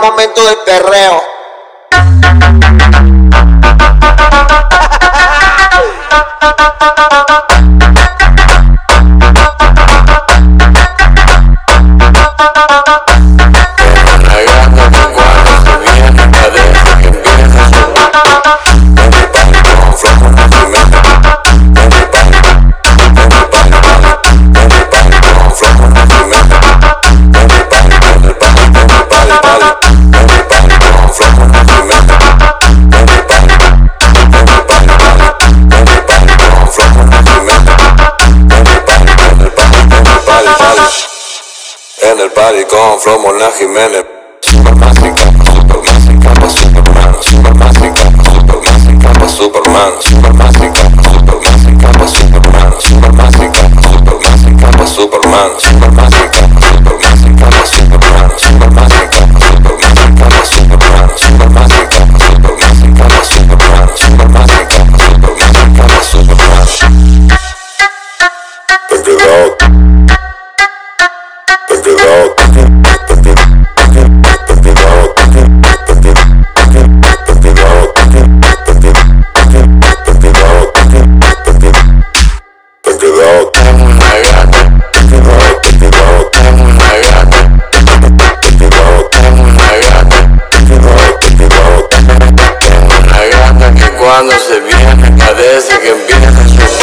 momento del perreo. en el party con Flow Molina Jiménez. Superman sin capa, Superman sin capa, Superman. Superman sin capa, Superman sin capa, Superman. Superman sin capa, Superman sin capa, Superman. Superman sin capa, Superman sin capa, Superman. Superman sin capa, Superman sin capa, Superman. Superman sin capa, Superman sin capa, Superman. Superman sin capa, Superman sin capa, Superman. Superman sin capa, Superman sin capa, Superman. Check it out. alguien viene a